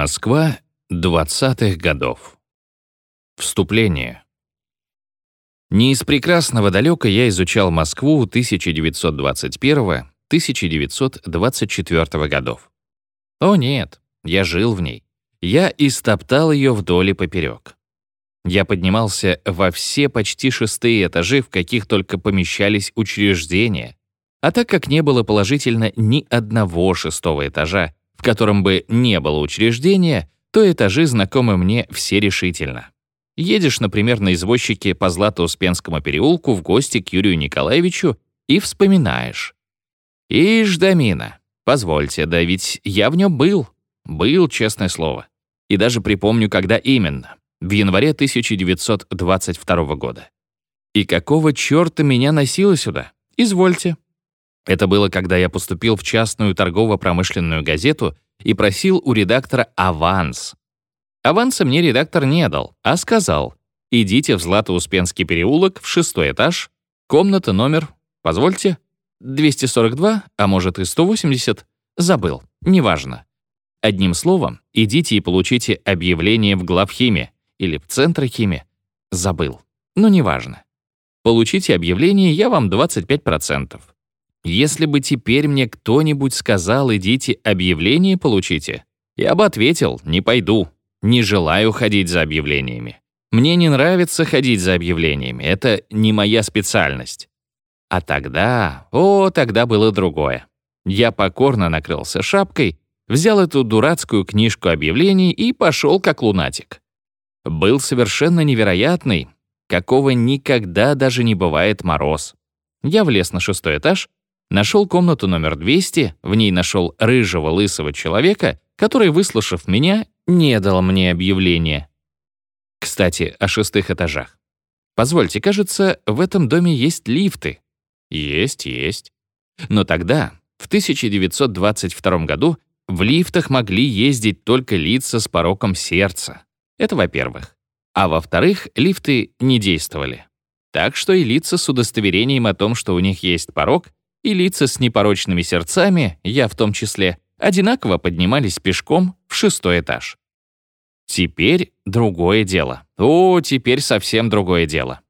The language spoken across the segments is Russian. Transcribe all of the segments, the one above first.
Москва 20-х годов. Вступление. Не из прекрасного далека я изучал Москву 1921-1924 годов. О нет, я жил в ней. Я истоптал ее вдоль и поперек. Я поднимался во все почти шестые этажи, в каких только помещались учреждения. А так как не было положительно ни одного шестого этажа, в котором бы не было учреждения, то этажи знакомы мне все решительно. Едешь, например, на извозчике по Злато-Успенскому переулку в гости к Юрию Николаевичу и вспоминаешь. «Ишь, Дамина, позвольте, да ведь я в нем был. Был, честное слово. И даже припомню, когда именно. В январе 1922 года. И какого черта меня носило сюда? Извольте. Это было, когда я поступил в частную торгово-промышленную газету и просил у редактора аванс. Аванса мне редактор не дал, а сказал, идите в Злато-Успенский переулок в шестой этаж, комната номер, позвольте, 242, а может и 180, забыл, неважно. Одним словом, идите и получите объявление в главхиме или в центрохиме, забыл, но неважно. Получите объявление, я вам 25%. Если бы теперь мне кто-нибудь сказал «идите объявление получите», я бы ответил «не пойду, не желаю ходить за объявлениями». Мне не нравится ходить за объявлениями, это не моя специальность. А тогда, о, тогда было другое. Я покорно накрылся шапкой, взял эту дурацкую книжку объявлений и пошел как лунатик. Был совершенно невероятный, какого никогда даже не бывает мороз. Я влез на шестой этаж, Нашел комнату номер 200, в ней нашел рыжего лысого человека, который, выслушав меня, не дал мне объявления. Кстати, о шестых этажах. Позвольте, кажется, в этом доме есть лифты. Есть, есть. Но тогда, в 1922 году, в лифтах могли ездить только лица с пороком сердца. Это во-первых. А во-вторых, лифты не действовали. Так что и лица с удостоверением о том, что у них есть порог, и лица с непорочными сердцами, я в том числе, одинаково поднимались пешком в шестой этаж. Теперь другое дело. О, теперь совсем другое дело.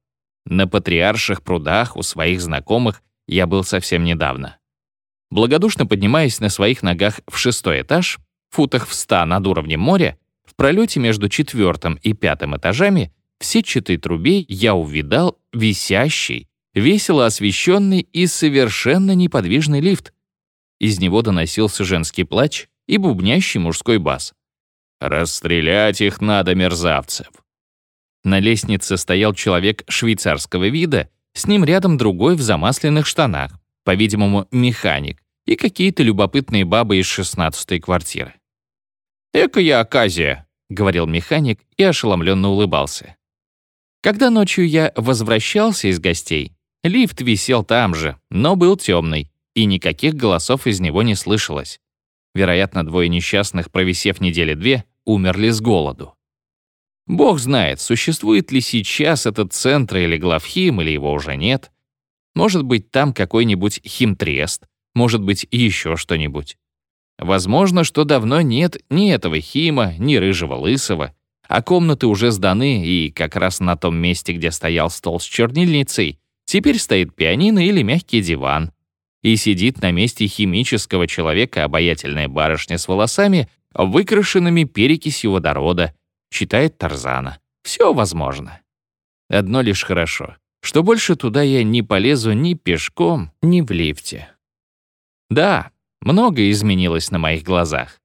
На патриарших прудах у своих знакомых я был совсем недавно. Благодушно поднимаясь на своих ногах в шестой этаж, футах в ста над уровнем моря, в пролете между четвертым и пятым этажами в сетчатой трубе я увидал висящий, весело освещенный и совершенно неподвижный лифт. Из него доносился женский плач и бубнящий мужской бас. «Расстрелять их надо, мерзавцев!» На лестнице стоял человек швейцарского вида, с ним рядом другой в замасленных штанах, по-видимому, механик, и какие-то любопытные бабы из шестнадцатой квартиры. «Экая оказия», — говорил механик и ошеломленно улыбался. Когда ночью я возвращался из гостей, Лифт висел там же, но был темный, и никаких голосов из него не слышалось. Вероятно, двое несчастных, провисев недели две, умерли с голоду. Бог знает, существует ли сейчас этот центр или главхим, или его уже нет. Может быть, там какой-нибудь химтрест, может быть, еще что-нибудь. Возможно, что давно нет ни этого хима, ни рыжего лысого, а комнаты уже сданы, и как раз на том месте, где стоял стол с чернильницей, Теперь стоит пианино или мягкий диван. И сидит на месте химического человека обаятельная барышня с волосами, выкрашенными перекисью водорода, читает Тарзана. Все возможно. Одно лишь хорошо, что больше туда я не полезу ни пешком, ни в лифте. Да, многое изменилось на моих глазах.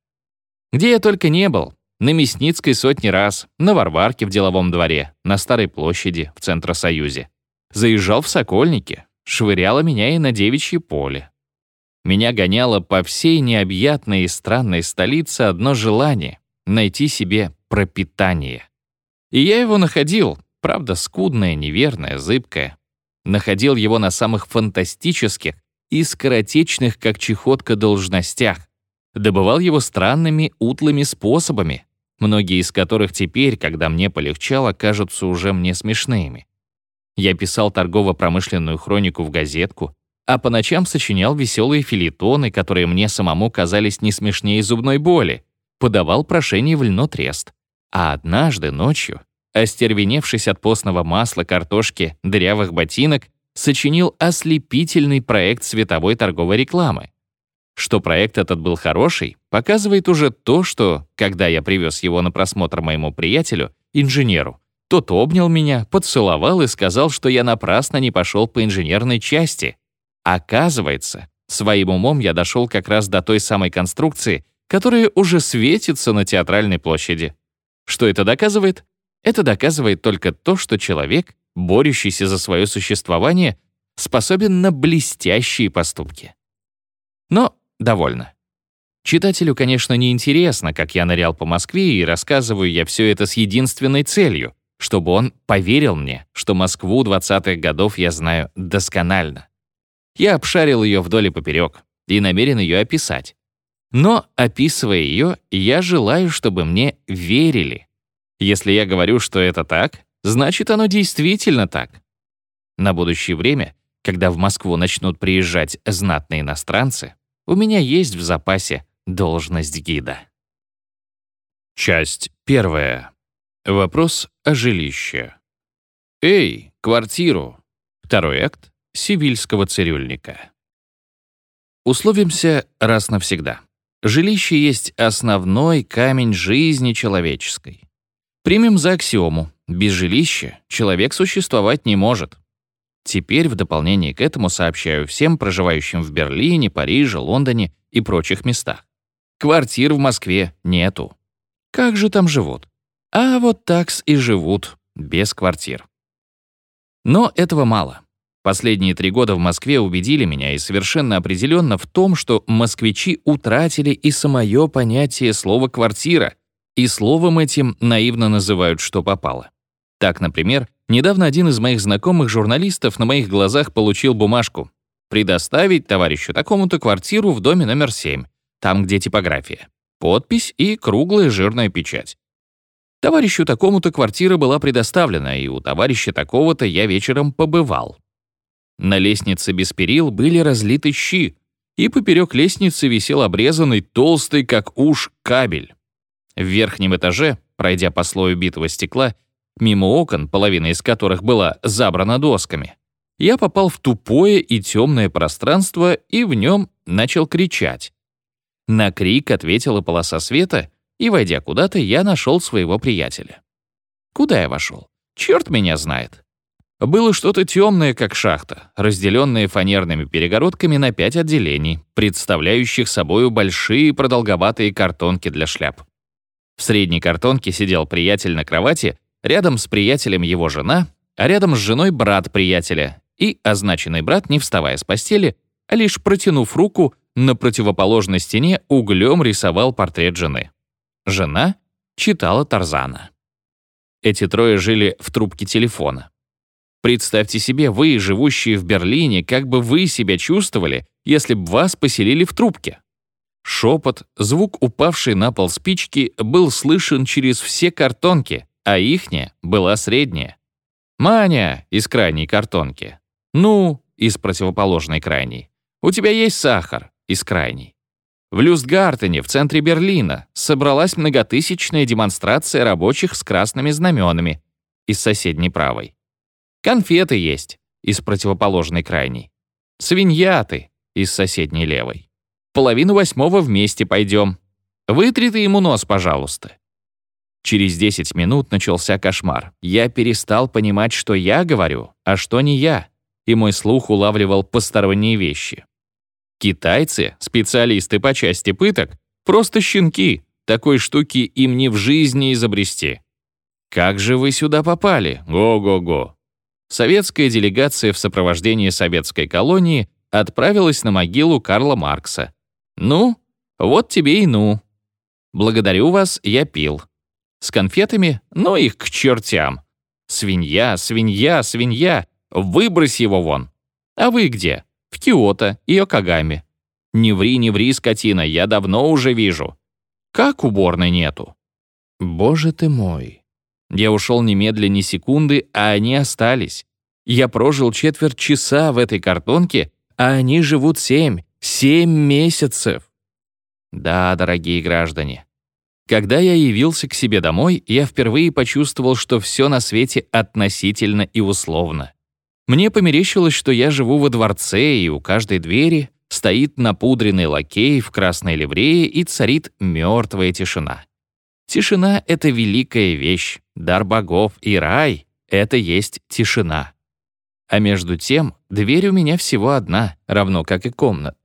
Где я только не был, на Мясницкой сотни раз, на Варварке в деловом дворе, на Старой площади в Центросоюзе заезжал в Сокольники, швыряло меня и на девичье поле. Меня гоняло по всей необъятной и странной столице одно желание — найти себе пропитание. И я его находил, правда, скудное, неверное, зыбкое. Находил его на самых фантастических и скоротечных, как чехотка, должностях. Добывал его странными, утлыми способами, многие из которых теперь, когда мне полегчало, кажутся уже мне смешными. Я писал торгово-промышленную хронику в газетку, а по ночам сочинял веселые филитоны, которые мне самому казались не смешнее зубной боли. подавал прошение в льнотрест. А однажды ночью, остервеневшись от постного масла, картошки, дырявых ботинок, сочинил ослепительный проект световой торговой рекламы. Что проект этот был хороший, показывает уже то, что, когда я привез его на просмотр моему приятелю, инженеру, тот обнял меня, поцеловал и сказал, что я напрасно не пошел по инженерной части. Оказывается, своим умом я дошел как раз до той самой конструкции, которая уже светится на театральной площади. Что это доказывает? Это доказывает только то, что человек, борющийся за свое существование, способен на блестящие поступки. Но довольно. Читателю, конечно, не интересно, как я нырял по Москве, и рассказываю я все это с единственной целью, чтобы он поверил мне, что Москву 20-х годов я знаю досконально. Я обшарил ее вдоль и поперек и намерен ее описать. Но, описывая ее, я желаю, чтобы мне верили. Если я говорю, что это так, значит, оно действительно так. На будущее время, когда в Москву начнут приезжать знатные иностранцы, у меня есть в запасе должность гида. Часть первая. Вопрос о жилище. «Эй, квартиру!» Второй акт Сивильского цирюльника. Условимся раз навсегда. Жилище есть основной камень жизни человеческой. Примем за аксиому. Без жилища человек существовать не может. Теперь в дополнение к этому сообщаю всем проживающим в Берлине, Париже, Лондоне и прочих местах. Квартир в Москве нету. Как же там живут? А вот такс и живут, без квартир. Но этого мало. Последние три года в Москве убедили меня и совершенно определенно в том, что москвичи утратили и самое понятие слова «квартира», и словом этим наивно называют, что попало. Так, например, недавно один из моих знакомых журналистов на моих глазах получил бумажку «Предоставить товарищу такому-то квартиру в доме номер 7, там, где типография, подпись и круглая жирная печать». Товарищу такому-то квартира была предоставлена, и у товарища такого-то я вечером побывал. На лестнице без перил были разлиты щи, и поперек лестницы висел обрезанный, толстый, как уж, кабель. В верхнем этаже, пройдя по слою битого стекла, мимо окон, половина из которых была забрана досками, я попал в тупое и темное пространство и в нем начал кричать. На крик ответила полоса света, и, войдя куда-то, я нашел своего приятеля. Куда я вошел? Черт меня знает. Было что-то темное, как шахта, разделенное фанерными перегородками на пять отделений, представляющих собою большие продолговатые картонки для шляп. В средней картонке сидел приятель на кровати, рядом с приятелем его жена, а рядом с женой брат приятеля, и означенный брат, не вставая с постели, а лишь протянув руку, на противоположной стене углем рисовал портрет жены. Жена читала Тарзана. Эти трое жили в трубке телефона. Представьте себе, вы, живущие в Берлине, как бы вы себя чувствовали, если бы вас поселили в трубке. Шепот, звук упавшей на пол спички был слышен через все картонки, а ихняя была средняя. «Маня» из крайней картонки. «Ну» из противоположной крайней. «У тебя есть сахар» из крайней. В Люстгартене, в центре Берлина, собралась многотысячная демонстрация рабочих с красными знаменами из соседней правой. Конфеты есть из противоположной крайней. Свинья ты из соседней левой. Половину восьмого вместе пойдем. Вытри ты ему нос, пожалуйста. Через 10 минут начался кошмар. Я перестал понимать, что я говорю, а что не я, и мой слух улавливал посторонние вещи. Китайцы, специалисты по части пыток, просто щенки, такой штуки им не в жизни изобрести. Как же вы сюда попали? Го-го-го советская делегация в сопровождении советской колонии отправилась на могилу Карла Маркса. Ну, вот тебе и ну. Благодарю вас, я пил. С конфетами? Ну их к чертям. Свинья, свинья, свинья. Выбрось его вон. А вы где? В Киото и Окагаме. Не ври, не ври, скотина, я давно уже вижу. Как уборной нету? Боже ты мой. Я ушел немедленно ни секунды, а они остались. Я прожил четверть часа в этой картонке, а они живут семь, семь месяцев. Да, дорогие граждане, Когда я явился к себе домой, я впервые почувствовал, что все на свете относительно и условно. Мне померещилось, что я живу во дворце, и у каждой двери стоит напудренный лакей в красной ливрее и царит мертвая тишина. Тишина — это великая вещь, дар богов, и рай — это есть тишина. А между тем, дверь у меня всего одна, равно как и комнат.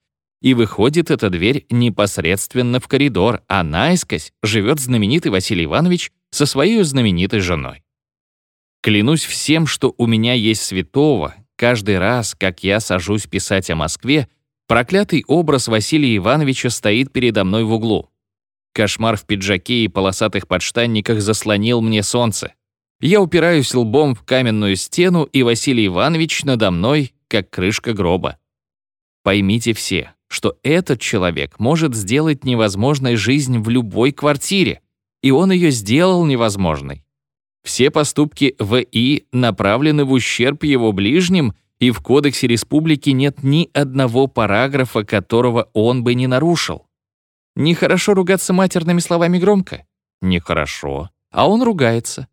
И выходит эта дверь непосредственно в коридор, а наискось живет знаменитый Василий Иванович со своей знаменитой женой. Клянусь всем, что у меня есть святого, каждый раз, как я сажусь писать о Москве, проклятый образ Василия Ивановича стоит передо мной в углу. Кошмар в пиджаке и полосатых подштанниках заслонил мне солнце. Я упираюсь лбом в каменную стену, и Василий Иванович надо мной, как крышка гроба. Поймите все, что этот человек может сделать невозможной жизнь в любой квартире, и он ее сделал невозможной. Все поступки В.И. направлены в ущерб его ближним, и в Кодексе Республики нет ни одного параграфа, которого он бы не нарушил. Нехорошо ругаться матерными словами громко? Нехорошо. А он ругается.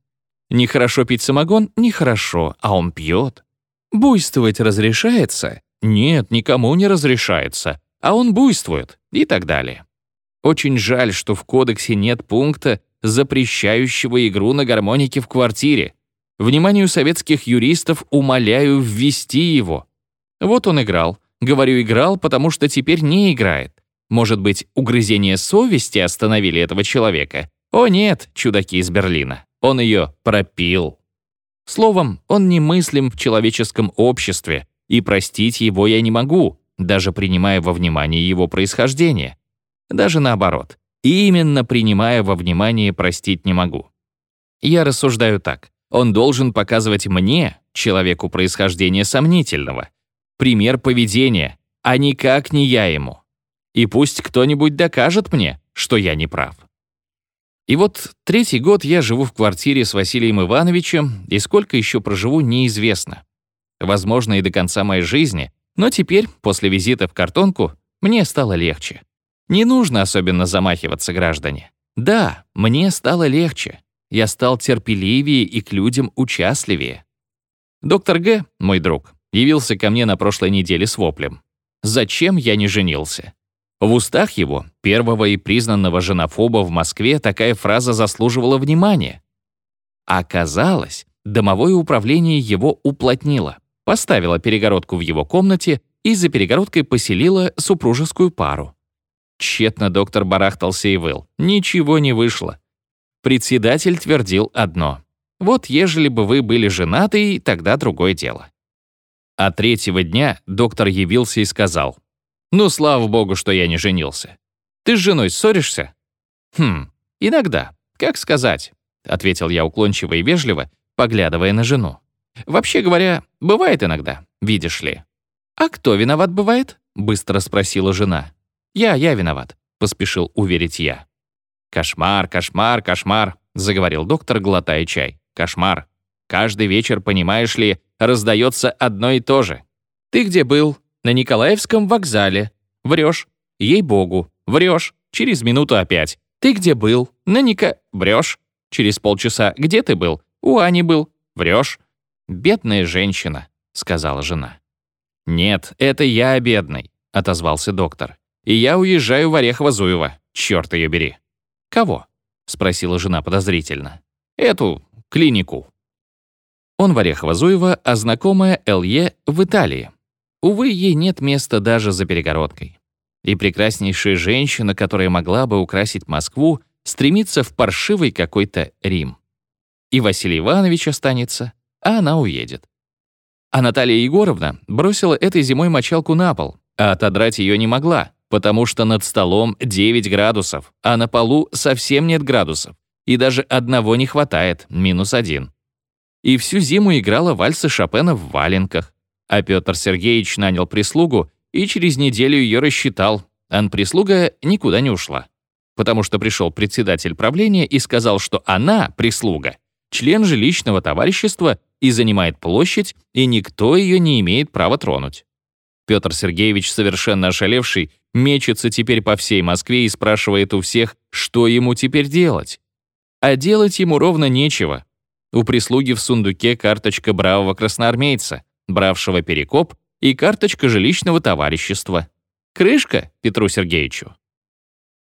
Нехорошо пить самогон? Нехорошо. А он пьет. Буйствовать разрешается? Нет, никому не разрешается а он буйствует и так далее. Очень жаль, что в кодексе нет пункта, запрещающего игру на гармонике в квартире. Вниманию советских юристов умоляю ввести его. Вот он играл. Говорю, играл, потому что теперь не играет. Может быть, угрызение совести остановили этого человека? О нет, чудаки из Берлина. Он ее пропил. Словом, он немыслим в человеческом обществе, и простить его я не могу, даже принимая во внимание его происхождение. Даже наоборот. Именно принимая во внимание простить не могу. Я рассуждаю так. Он должен показывать мне, человеку происхождения сомнительного, пример поведения, а никак не я ему. И пусть кто-нибудь докажет мне, что я не прав. И вот третий год я живу в квартире с Василием Ивановичем, и сколько еще проживу, неизвестно. Возможно, и до конца моей жизни, но теперь, после визита в картонку, мне стало легче. Не нужно особенно замахиваться, граждане. Да, мне стало легче. Я стал терпеливее и к людям участливее. Доктор Г., мой друг, явился ко мне на прошлой неделе с воплем. Зачем я не женился? В устах его, первого и признанного женофоба в Москве, такая фраза заслуживала внимания. Оказалось, домовое управление его уплотнило поставила перегородку в его комнате и за перегородкой поселила супружескую пару. Тщетно доктор барахтался и выл. Ничего не вышло. Председатель твердил одно. Вот ежели бы вы были женаты, тогда другое дело. А третьего дня доктор явился и сказал. «Ну, слава богу, что я не женился. Ты с женой ссоришься?» «Хм, иногда. Как сказать?» — ответил я уклончиво и вежливо, поглядывая на жену. Вообще говоря, бывает иногда, видишь ли. «А кто виноват бывает?» — быстро спросила жена. «Я, я виноват», — поспешил уверить я. «Кошмар, кошмар, кошмар», — заговорил доктор, глотая чай. «Кошмар. Каждый вечер, понимаешь ли, раздается одно и то же. Ты где был? На Николаевском вокзале. Врешь. Ей-богу, врешь. Через минуту опять. Ты где был? На Ника... Врешь. Через полчаса. Где ты был? У Ани был. Врешь. «Бедная женщина», — сказала жена. «Нет, это я бедный», — отозвался доктор. «И я уезжаю в Орехово-Зуево. Черт ее бери». «Кого?» — спросила жена подозрительно. «Эту клинику». Он в Орехово-Зуево, а знакомая Л.Е. в Италии. Увы, ей нет места даже за перегородкой. И прекраснейшая женщина, которая могла бы украсить Москву, стремится в паршивый какой-то Рим. И Василий Иванович останется, а она уедет. А Наталья Егоровна бросила этой зимой мочалку на пол, а отодрать ее не могла, потому что над столом 9 градусов, а на полу совсем нет градусов, и даже одного не хватает, минус один. И всю зиму играла вальсы Шопена в валенках, а Петр Сергеевич нанял прислугу и через неделю ее рассчитал, а прислуга никуда не ушла. Потому что пришел председатель правления и сказал, что она, прислуга, член жилищного товарищества и занимает площадь, и никто ее не имеет права тронуть. Петр Сергеевич, совершенно ошалевший, мечется теперь по всей Москве и спрашивает у всех, что ему теперь делать. А делать ему ровно нечего. У прислуги в сундуке карточка бравого красноармейца, бравшего перекоп, и карточка жилищного товарищества. Крышка Петру Сергеевичу.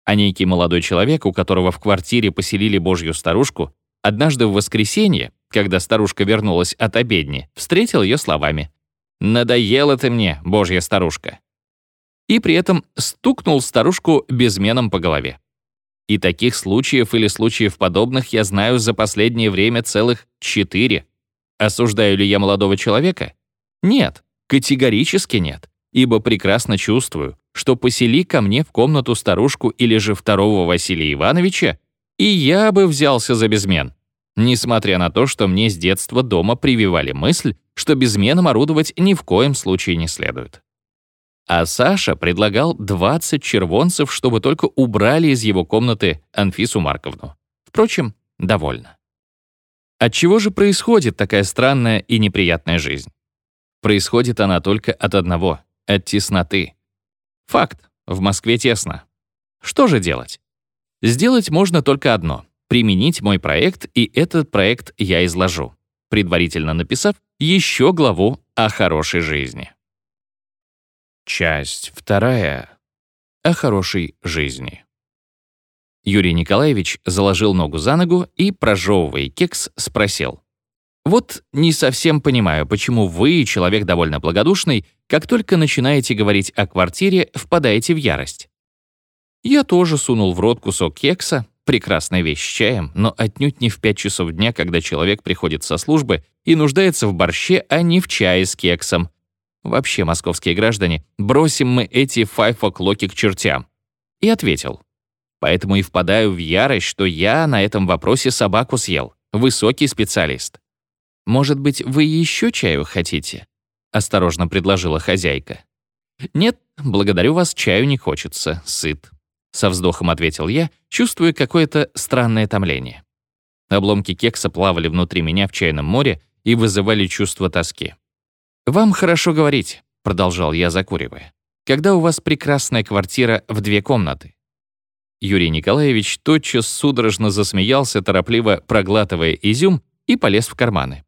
А некий молодой человек, у которого в квартире поселили божью старушку, однажды в воскресенье, когда старушка вернулась от обедни, встретил ее словами «Надоела ты мне, божья старушка». И при этом стукнул старушку безменом по голове. И таких случаев или случаев подобных я знаю за последнее время целых четыре. Осуждаю ли я молодого человека? Нет, категорически нет, ибо прекрасно чувствую, что посели ко мне в комнату старушку или же второго Василия Ивановича, и я бы взялся за безмен. Несмотря на то, что мне с детства дома прививали мысль, что безменом орудовать ни в коем случае не следует. А Саша предлагал 20 червонцев, чтобы только убрали из его комнаты Анфису Марковну. Впрочем, довольно. От чего же происходит такая странная и неприятная жизнь? Происходит она только от одного — от тесноты. Факт. В Москве тесно. Что же делать? Сделать можно только одно — применить мой проект, и этот проект я изложу, предварительно написав еще главу о хорошей жизни. Часть вторая. О хорошей жизни. Юрий Николаевич заложил ногу за ногу и, прожевывая кекс, спросил. Вот не совсем понимаю, почему вы, человек довольно благодушный, как только начинаете говорить о квартире, впадаете в ярость. Я тоже сунул в рот кусок кекса, прекрасная вещь с чаем, но отнюдь не в 5 часов дня, когда человек приходит со службы и нуждается в борще, а не в чае с кексом. Вообще, московские граждане, бросим мы эти файфоклоки к чертям. И ответил. Поэтому и впадаю в ярость, что я на этом вопросе собаку съел. Высокий специалист. «Может быть, вы еще чаю хотите?» — осторожно предложила хозяйка. «Нет, благодарю вас, чаю не хочется, сыт», — со вздохом ответил я, чувствуя какое-то странное томление. Обломки кекса плавали внутри меня в чайном море и вызывали чувство тоски. «Вам хорошо говорить», — продолжал я, закуривая, «когда у вас прекрасная квартира в две комнаты». Юрий Николаевич тотчас судорожно засмеялся, торопливо проглатывая изюм, и полез в карманы.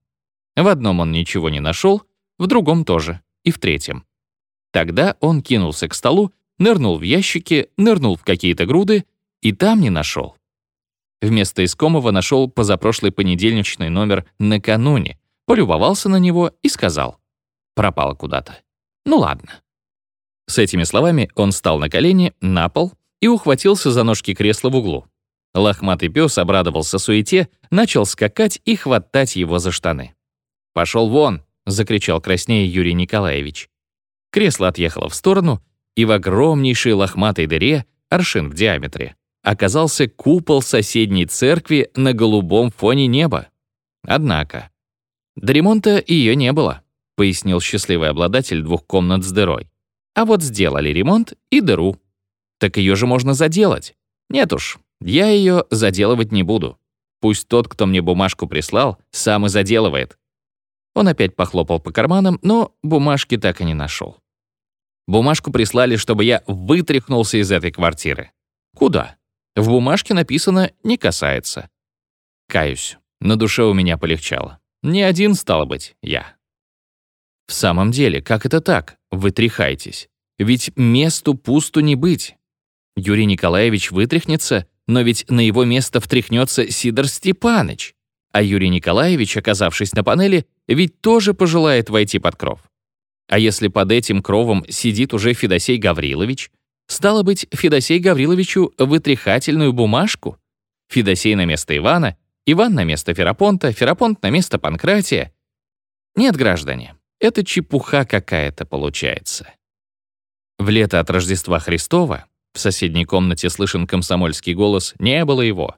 В одном он ничего не нашел, в другом тоже, и в третьем. Тогда он кинулся к столу, нырнул в ящики, нырнул в какие-то груды и там не нашел. Вместо искомого нашел позапрошлый понедельничный номер накануне, полюбовался на него и сказал. Пропало куда-то. Ну ладно. С этими словами он встал на колени, на пол и ухватился за ножки кресла в углу. Лохматый пес обрадовался суете, начал скакать и хватать его за штаны. «Пошел вон!» — закричал краснее Юрий Николаевич. Кресло отъехало в сторону, и в огромнейшей лохматой дыре, аршин в диаметре, оказался купол соседней церкви на голубом фоне неба. Однако, до ремонта ее не было, пояснил счастливый обладатель двух комнат с дырой. А вот сделали ремонт и дыру. Так ее же можно заделать. Нет уж, я ее заделывать не буду. Пусть тот, кто мне бумажку прислал, сам и заделывает. Он опять похлопал по карманам, но бумажки так и не нашел. Бумажку прислали, чтобы я вытряхнулся из этой квартиры. Куда? В бумажке написано «не касается». Каюсь, на душе у меня полегчало. Не один, стало быть, я. В самом деле, как это так? Вы тряхаетесь. Ведь месту пусту не быть. Юрий Николаевич вытряхнется, но ведь на его место втряхнется Сидор Степаныч. А Юрий Николаевич, оказавшись на панели, ведь тоже пожелает войти под кров. А если под этим кровом сидит уже Федосей Гаврилович, стало быть, Федосей Гавриловичу вытряхательную бумажку? Федосей на место Ивана, Иван на место Ферапонта, Ферапонт на место Панкратия. Нет, граждане, это чепуха какая-то получается. В лето от Рождества Христова в соседней комнате слышен комсомольский голос «Не было его».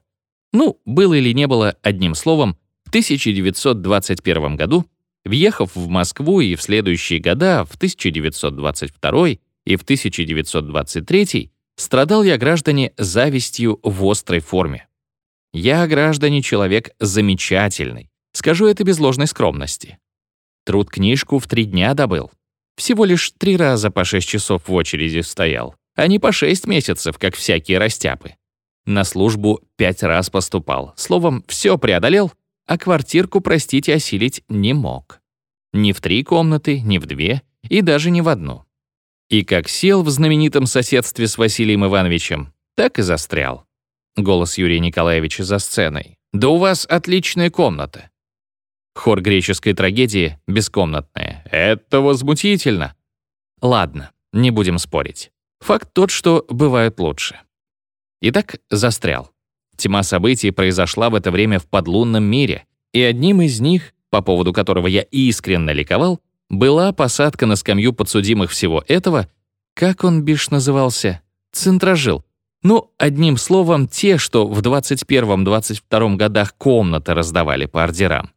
Ну, было или не было, одним словом, в 1921 году, въехав в Москву и в следующие года, в 1922 и в 1923, страдал я, граждане, завистью в острой форме. Я, граждане, человек замечательный. Скажу это без ложной скромности. Труд книжку в три дня добыл. Всего лишь три раза по шесть часов в очереди стоял, а не по шесть месяцев, как всякие растяпы. На службу пять раз поступал. Словом, все преодолел, а квартирку, простите, осилить не мог. Ни в три комнаты, ни в две, и даже не в одну. И как сел в знаменитом соседстве с Василием Ивановичем, так и застрял. Голос Юрия Николаевича за сценой. «Да у вас отличная комната». Хор греческой трагедии бескомнатная. Это возмутительно. Ладно, не будем спорить. Факт тот, что бывают лучше. Итак, застрял. Тьма событий произошла в это время в подлунном мире, и одним из них, по поводу которого я искренне ликовал, была посадка на скамью подсудимых всего этого, как он бишь назывался, центражил. Ну, одним словом, те, что в 21-22 годах комнаты раздавали по ордерам.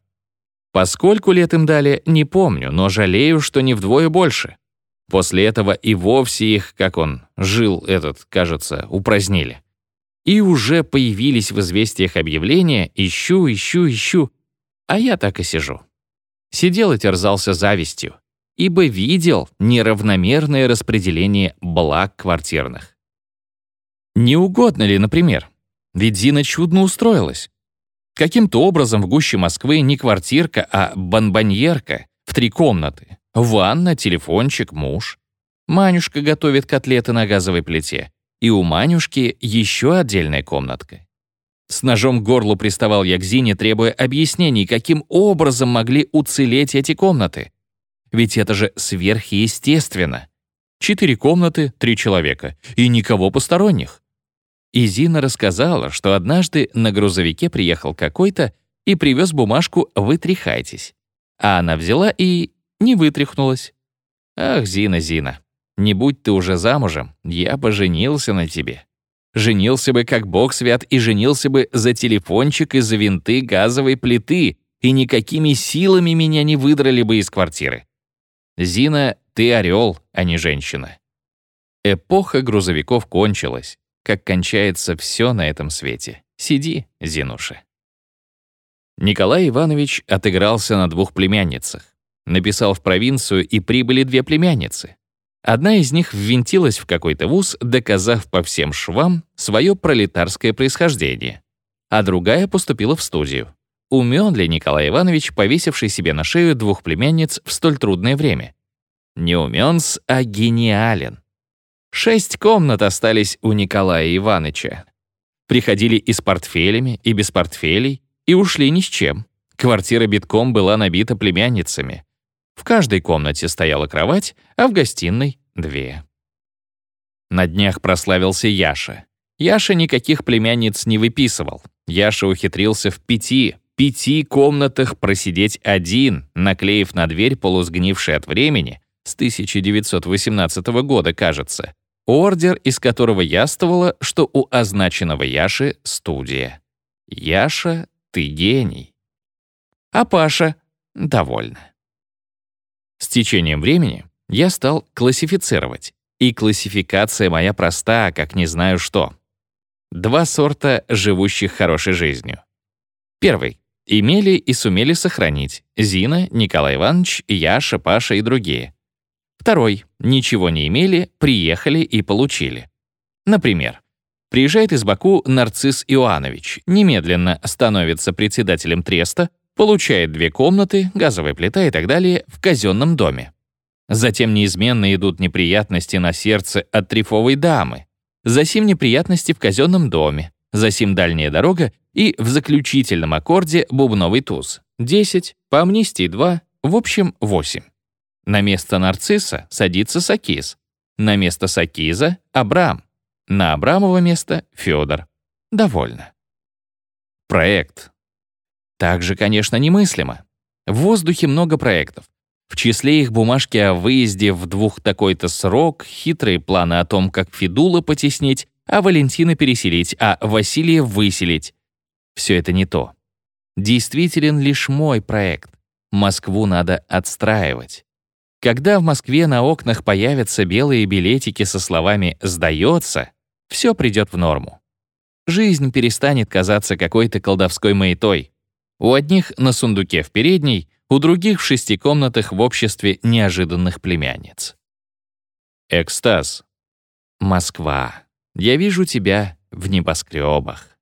Поскольку лет им дали, не помню, но жалею, что не вдвое больше. После этого и вовсе их, как он жил этот, кажется, упразднили. И уже появились в известиях объявления «ищу, ищу, ищу», а я так и сижу. Сидел и терзался завистью, ибо видел неравномерное распределение благ квартирных. Не угодно ли, например? Ведь Зина чудно устроилась. Каким-то образом в гуще Москвы не квартирка, а бонбоньерка в три комнаты. Ванна, телефончик, муж. Манюшка готовит котлеты на газовой плите. И у Манюшки еще отдельная комнатка. С ножом к горлу приставал я к Зине, требуя объяснений, каким образом могли уцелеть эти комнаты. Ведь это же сверхъестественно. Четыре комнаты, три человека. И никого посторонних. И Зина рассказала, что однажды на грузовике приехал какой-то и привез бумажку «Вытряхайтесь». А она взяла и не вытряхнулась. «Ах, Зина, Зина, не будь ты уже замужем, я бы женился на тебе. Женился бы, как бог свят, и женился бы за телефончик и за винты газовой плиты, и никакими силами меня не выдрали бы из квартиры. Зина, ты орел, а не женщина. Эпоха грузовиков кончилась, как кончается все на этом свете. Сиди, Зинуша. Николай Иванович отыгрался на двух племянницах. Написал в провинцию, и прибыли две племянницы. Одна из них ввинтилась в какой-то вуз, доказав по всем швам свое пролетарское происхождение, а другая поступила в студию. Умен ли Николай Иванович, повесивший себе на шею двух племянниц в столь трудное время? Не умен-с, а гениален. Шесть комнат остались у Николая Ивановича. Приходили и с портфелями, и без портфелей, и ушли ни с чем. Квартира битком была набита племянницами. В каждой комнате стояла кровать, а в гостиной — две. На днях прославился Яша. Яша никаких племянниц не выписывал. Яша ухитрился в пяти, пяти комнатах просидеть один, наклеив на дверь полусгнивший от времени, с 1918 года, кажется, ордер, из которого яствовало, что у означенного Яши студия. «Яша, ты гений». А Паша довольна. С течением времени я стал классифицировать, и классификация моя проста, как не знаю что. Два сорта живущих хорошей жизнью. Первый. Имели и сумели сохранить Зина, Николай Иванович, Яша, Паша и другие. Второй. Ничего не имели, приехали и получили. Например, приезжает из Баку Нарцисс Иоанович, немедленно становится председателем треста, получает две комнаты, газовая плита и так далее в казенном доме. Затем неизменно идут неприятности на сердце от трифовой дамы. Засим неприятности в казенном доме. Засим дальняя дорога и в заключительном аккорде бубновый туз. 10, по амнистии 2, в общем 8. На место нарцисса садится Сакиз. На место Сакиза — Абрам. На Абрамово место — Федор. Довольно. Проект. Также, конечно, немыслимо. В воздухе много проектов. В числе их бумажки о выезде в двух такой-то срок, хитрые планы о том, как Федула потеснить, а Валентина переселить, а Василия выселить. Все это не то. Действителен лишь мой проект. Москву надо отстраивать. Когда в Москве на окнах появятся белые билетики со словами «сдается», все придет в норму. Жизнь перестанет казаться какой-то колдовской маятой. У одних на сундуке в передней, у других в шести комнатах в обществе неожиданных племянниц. Экстаз. Москва. Я вижу тебя в небоскребах.